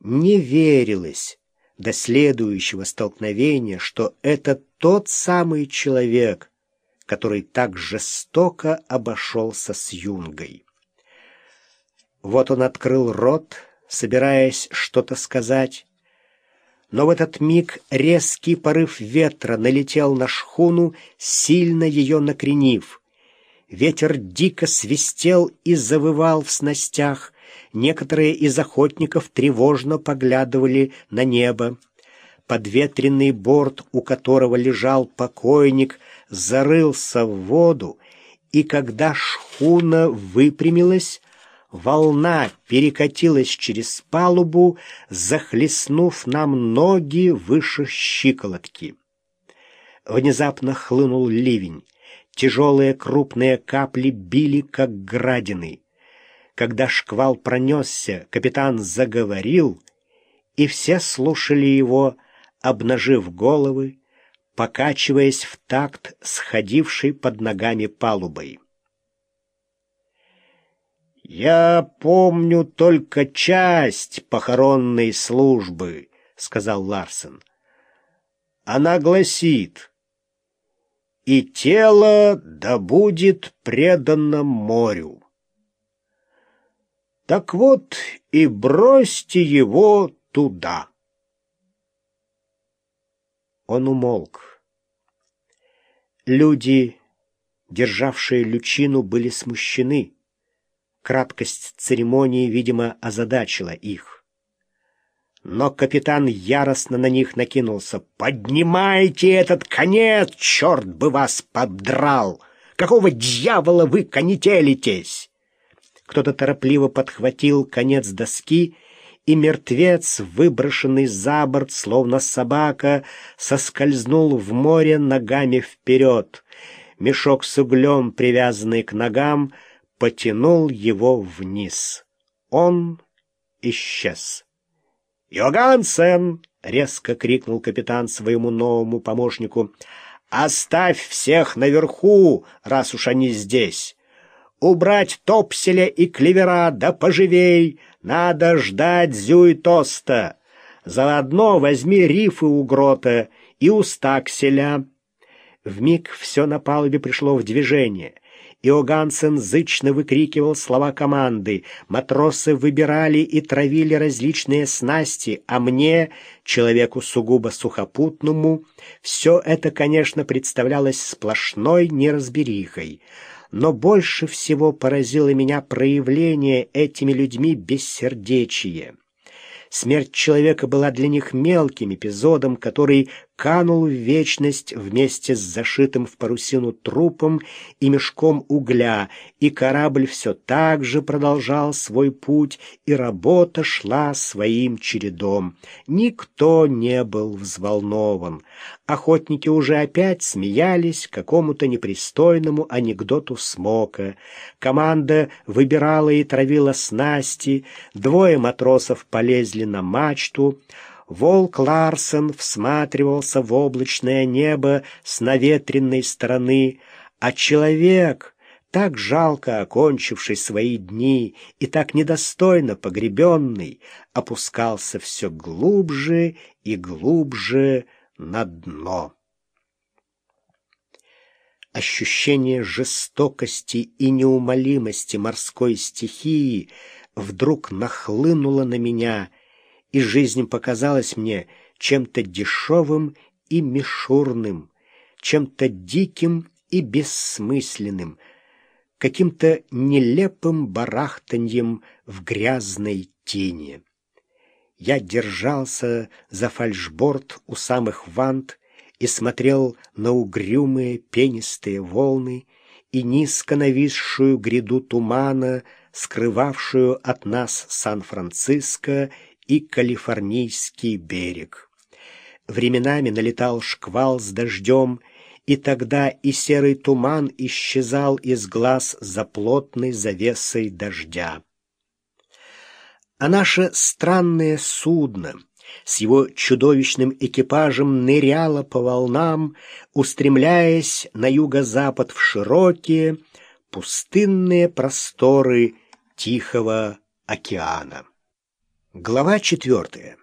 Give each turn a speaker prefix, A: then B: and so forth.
A: не верилось до следующего столкновения, что это тот самый человек, который так жестоко обошелся с Юнгой. Вот он открыл рот, собираясь что-то сказать, но в этот миг резкий порыв ветра налетел на шхуну, сильно ее накренив. Ветер дико свистел и завывал в снастях, некоторые из охотников тревожно поглядывали на небо. Подветренный борт, у которого лежал покойник, зарылся в воду, и когда шхуна выпрямилась, волна перекатилась через палубу, захлестнув нам ноги выше щиколотки. Внезапно хлынул ливень. Тяжелые крупные капли били, как градины. Когда шквал пронесся, капитан заговорил, и все слушали его, обнажив головы, покачиваясь в такт сходившей под ногами палубой. «Я помню только часть похоронной службы», — сказал Ларсен. «Она гласит, и тело да будет предано морю». Так вот и бросьте его туда. Он умолк. Люди, державшие лючину, были смущены. Краткость церемонии, видимо, озадачила их. Но капитан яростно на них накинулся. «Поднимайте этот конец, черт бы вас подрал! Какого дьявола вы конетелитесь?» Кто-то торопливо подхватил конец доски, и мертвец, выброшенный за борт, словно собака, соскользнул в море ногами вперед. Мешок с углем, привязанный к ногам, — потянул его вниз. Он исчез. «Йогансен!» — резко крикнул капитан своему новому помощнику. «Оставь всех наверху, раз уж они здесь. Убрать топселя и клевера, да поживей, надо ждать зюй-тоста. Заодно возьми рифы у грота и у стакселя». Вмиг все на палубе пришло в движение — Иогансен зычно выкрикивал слова команды. Матросы выбирали и травили различные снасти, а мне, человеку сугубо сухопутному, все это, конечно, представлялось сплошной неразберихой. Но больше всего поразило меня проявление этими людьми бессердечия. Смерть человека была для них мелким эпизодом, который канул в вечность вместе с зашитым в парусину трупом и мешком угля, и корабль все так же продолжал свой путь, и работа шла своим чередом. Никто не был взволнован. Охотники уже опять смеялись какому-то непристойному анекдоту Смока. Команда выбирала и травила снасти, двое матросов полезли на мачту, Волк Ларсен всматривался в облачное небо с наветренной стороны, а человек, так жалко окончивший свои дни и так недостойно погребенный, опускался все глубже и глубже на дно. Ощущение жестокости и неумолимости морской стихии вдруг нахлынуло на меня, и жизнь показалась мне чем-то дешевым и мишурным, чем-то диким и бессмысленным, каким-то нелепым барахтаньем в грязной тени. Я держался за фальшборд у самых вант и смотрел на угрюмые пенистые волны и низко нависшую гряду тумана, скрывавшую от нас Сан-Франциско и Калифорнийский берег. Временами налетал шквал с дождем, и тогда и серый туман исчезал из глаз за плотной завесой дождя а наше странное судно с его чудовищным экипажем ныряло по волнам, устремляясь на юго-запад в широкие, пустынные просторы Тихого океана. Глава четвертая.